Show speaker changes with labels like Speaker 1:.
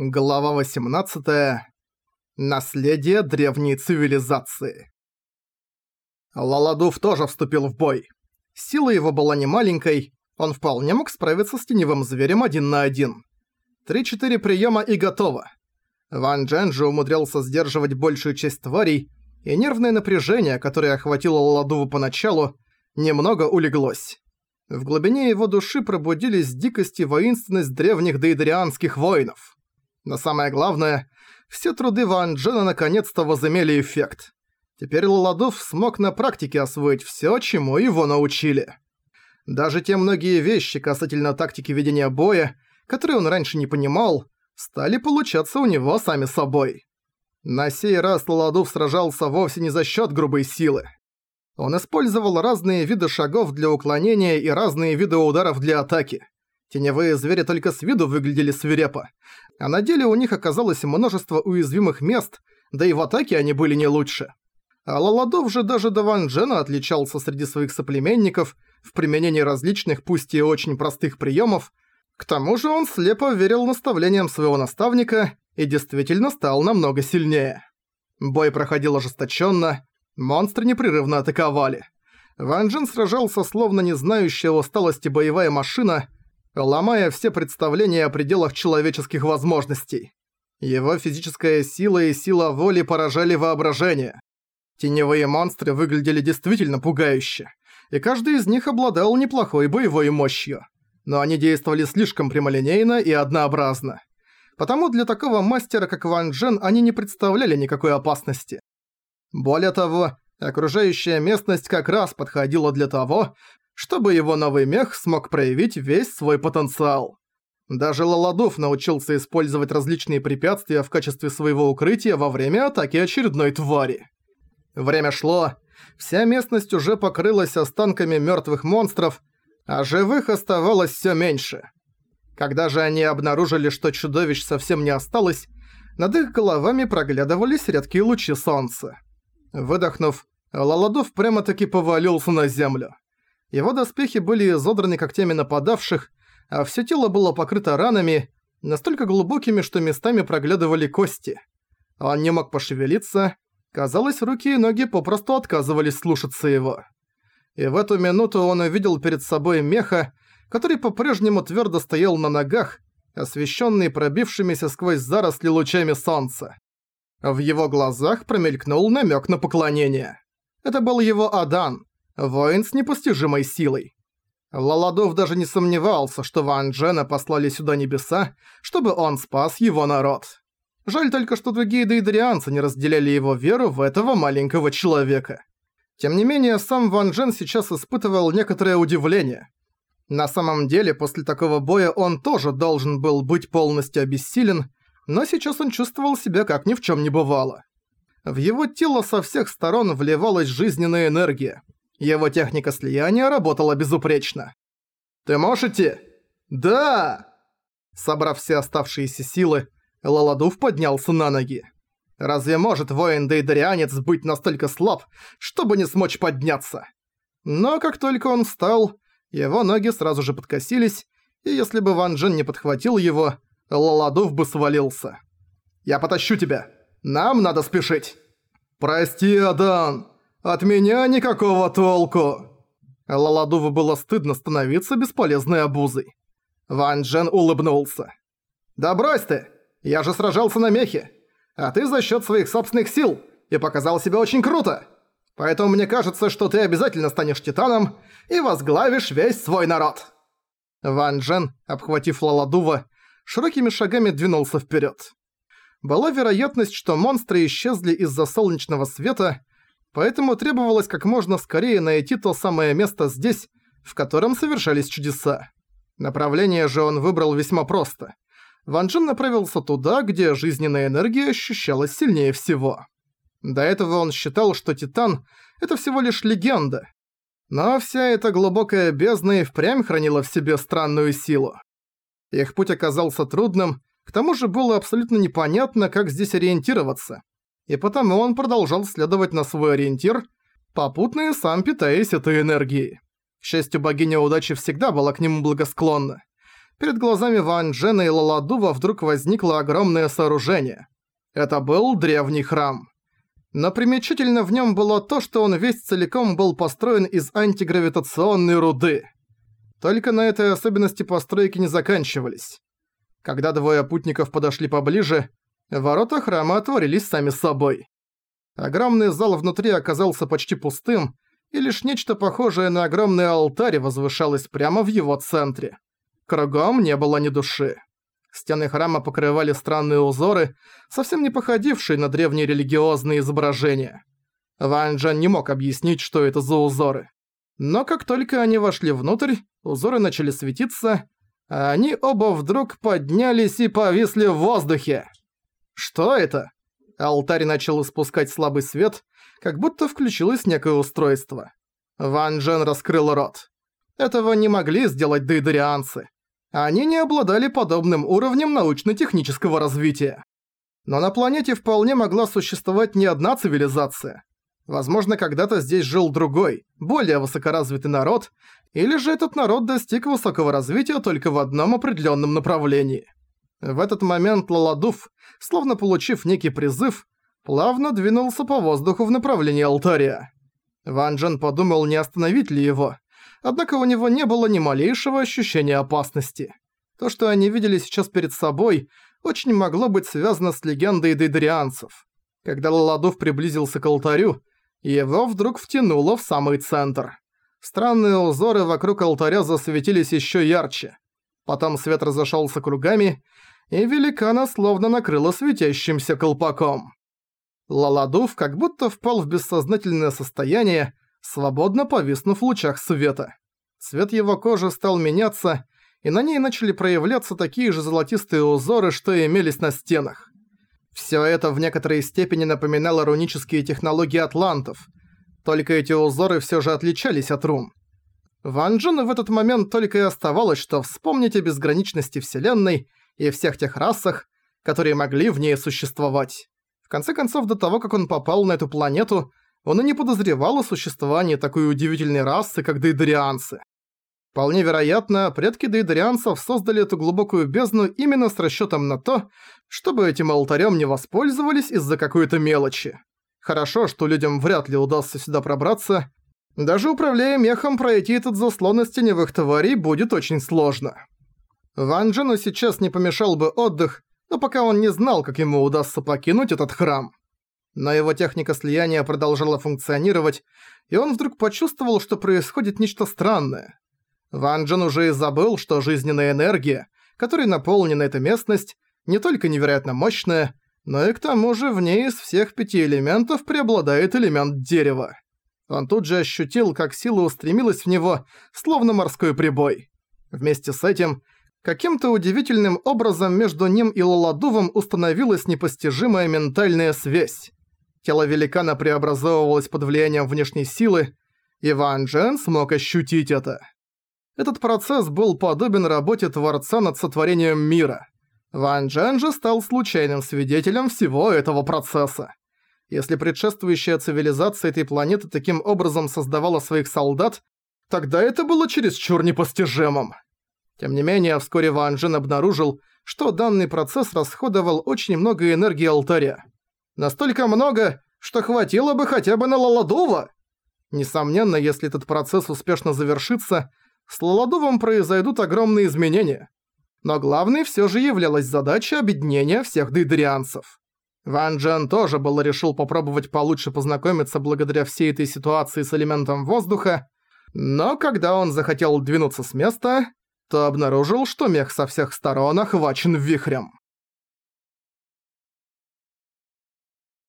Speaker 1: Глава 18. Наследие древней цивилизации. Лаладув тоже вступил в бой. Сила его была немаленькой, он вполне мог справиться с теневым зверем один на один. Три-четыре приема и готово. Ван Джен же умудрялся сдерживать большую часть тварей, и нервное напряжение, которое охватило Лаладува поначалу, немного улеглось. В глубине его души пробудились дикость и воинственность древних дейдерианских воинов. Но самое главное, все труды Ван Джена наконец-то возымели эффект. Теперь Лаладов смог на практике освоить всё, чему его научили. Даже те многие вещи касательно тактики ведения боя, которые он раньше не понимал, стали получаться у него сами собой. На сей раз Лаладов сражался вовсе не за счёт грубой силы. Он использовал разные виды шагов для уклонения и разные виды ударов для атаки. Теневые звери только с виду выглядели свирепо, а на деле у них оказалось множество уязвимых мест, да и в атаке они были не лучше. А Лаладов же даже до Ван Джена отличался среди своих соплеменников в применении различных, пусть и очень простых приемов. К тому же он слепо верил наставлениям своего наставника и действительно стал намного сильнее. Бой проходил ожесточенно, монстры непрерывно атаковали. Ван Джен сражался словно не знающая усталости боевая машина, ломая все представления о пределах человеческих возможностей. Его физическая сила и сила воли поражали воображение. Теневые монстры выглядели действительно пугающе, и каждый из них обладал неплохой боевой мощью. Но они действовали слишком прямолинейно и однообразно. Потому для такого мастера, как Ван Джен, они не представляли никакой опасности. Более того, окружающая местность как раз подходила для того, чтобы его новый мех смог проявить весь свой потенциал. Даже Лаладов научился использовать различные препятствия в качестве своего укрытия во время атаки очередной твари. Время шло, вся местность уже покрылась останками мертвых монстров, а живых оставалось все меньше. Когда же они обнаружили, что чудовищ совсем не осталось, над их головами проглядывались редкие лучи солнца. Выдохнув, Лаладов прямо-таки повалился на землю. Его доспехи были изодраны когтями нападавших, а все тело было покрыто ранами, настолько глубокими, что местами проглядывали кости. Он не мог пошевелиться, казалось, руки и ноги попросту отказывались слушаться его. И в эту минуту он увидел перед собой меха, который по-прежнему твердо стоял на ногах, освещенный пробившимися сквозь заросли лучами солнца. В его глазах промелькнул намек на поклонение. Это был его Адан, Воин с непостижимой силой. Лаладов даже не сомневался, что Ван Джена послали сюда небеса, чтобы он спас его народ. Жаль только, что другие дейдерианцы не разделяли его веру в этого маленького человека. Тем не менее, сам Ван Джен сейчас испытывал некоторое удивление. На самом деле, после такого боя он тоже должен был быть полностью обессилен, но сейчас он чувствовал себя как ни в чем не бывало. В его тело со всех сторон вливалась жизненная энергия – его техника слияния работала безупречно. «Ты можешь идти?» «Да!» Собрав все оставшиеся силы, Лаладув поднялся на ноги. Разве может воин-дейдарианец быть настолько слаб, чтобы не смочь подняться? Но как только он встал, его ноги сразу же подкосились, и если бы Ван Джен не подхватил его, Лаладув бы свалился. «Я потащу тебя! Нам надо спешить!» «Прости, Адан!» От меня никакого толку!» Лаладуву было стыдно становиться бесполезной обузой. Ван Джен улыбнулся. «Да брось ты! Я же сражался на мехе! А ты за счет своих собственных сил и показал себя очень круто! Поэтому мне кажется, что ты обязательно станешь Титаном и возглавишь весь свой народ!» Ван Джен, обхватив Лаладува, широкими шагами двинулся вперед. Была вероятность, что монстры исчезли из-за солнечного света, поэтому требовалось как можно скорее найти то самое место здесь, в котором совершались чудеса. Направление же он выбрал весьма просто. Ван Джин направился туда, где жизненная энергия ощущалась сильнее всего. До этого он считал, что Титан — это всего лишь легенда. Но вся эта глубокая бездна и впрямь хранила в себе странную силу. Их путь оказался трудным, к тому же было абсолютно непонятно, как здесь ориентироваться и потому он продолжал следовать на свой ориентир, попутно и сам питаясь этой энергией. К счастью, богиня удачи всегда была к нему благосклонна. перед глазами Ван Джена и Лаладува вдруг возникло огромное сооружение. Это был древний храм. Но примечательно в нем было то, что он весь целиком был построен из антигравитационной руды. Только на этой особенности постройки не заканчивались. Когда двое путников подошли поближе, ворота храма отворились сами собой. Огромный зал внутри оказался почти пустым, и лишь нечто похожее на огромный алтарь возвышалось прямо в его центре. Кругом не было ни души. Стены храма покрывали странные узоры, совсем не походившие на древние религиозные изображения. Ван Джен не мог объяснить, что это за узоры. Но как только они вошли внутрь, узоры начали светиться, а они оба вдруг поднялись и повисли в воздухе. Что это? Алтарь начал испускать слабый свет, как будто включилось некое устройство. Ван Джен раскрыл рот. Этого не могли сделать дейдерианцы. Они не обладали подобным уровнем научно-технического развития. Но на планете вполне могла существовать не одна цивилизация. Возможно, когда-то здесь жил другой, более высокоразвитый народ, или же этот народ достиг высокого развития только в одном определенном направлении. В этот момент Лаладуф, словно получив некий призыв, плавно двинулся по воздуху в направлении алтаря. Ван Джен подумал, не остановить ли его, однако у него не было ни малейшего ощущения опасности. То, что они видели сейчас перед собой, очень могло быть связано с легендой дейдерианцев. Когда Лаладуф приблизился к алтарю, его вдруг втянуло в самый центр. Странные узоры вокруг алтаря засветились еще ярче. Потом свет разошелся кругами, и великана словно накрыло светящимся колпаком. Лаладув как будто впал в бессознательное состояние, свободно повиснув в лучах света. Цвет его кожи стал меняться, и на ней начали проявляться такие же золотистые узоры, что и имелись на стенах. Всё это в некоторой степени напоминало рунические технологии атлантов, только эти узоры всё же отличались от рун. Ван Джену в этот момент только и оставалось, что вспомнить о безграничности Вселенной и всех тех расах, которые могли в ней существовать. В конце концов, до того, как он попал на эту планету, он и не подозревал о существовании такой удивительной расы, как дейдерианцы. Вполне вероятно, предки дейдерианцев создали эту глубокую бездну именно с расчётом на то, чтобы этим алтарем не воспользовались из-за какой-то мелочи. Хорошо, что людям вряд ли удастся сюда пробраться. Даже управляя мехом, пройти этот заслон из теневых тварей будет очень сложно. Ван Джену сейчас не помешал бы отдых, но пока он не знал, как ему удастся покинуть этот храм но его техника слияния продолжала функционировать, и он вдруг почувствовал, что происходит нечто странное. Ван Джен уже и забыл, что жизненная энергия, которой наполнена эта местность, не только невероятно мощная, но и к тому же в ней из всех пяти элементов преобладает элемент дерева. Он тут же ощутил, как сила устремилась в него, словно морской прибой. Вместе с этим, каким-то удивительным образом между ним и Лаладувом установилась непостижимая ментальная связь. Тело великана преобразовывалось под влиянием внешней силы, и Ван Джен смог ощутить это. Этот процесс был подобен работе Творца над сотворением мира. Ван Джен же стал случайным свидетелем всего этого процесса. Если предшествующая цивилизация этой планеты таким образом создавала своих солдат, тогда это было чересчур непостижимым. Тем не менее, вскоре Ван Джен обнаружил, что данный процесс расходовал очень много энергии алтаря. Настолько много, что хватило бы хотя бы на Лаладова. Несомненно, если этот процесс успешно завершится, с Лаладовым произойдут огромные изменения. Но главной всё же являлась задача объединения всех дейдерианцев. Ван Джен тоже было решил попробовать получше познакомиться благодаря всей этой ситуации с элементом воздуха, но когда он захотел двинуться с места, то обнаружил, что мех со всех сторон охвачен вихрем.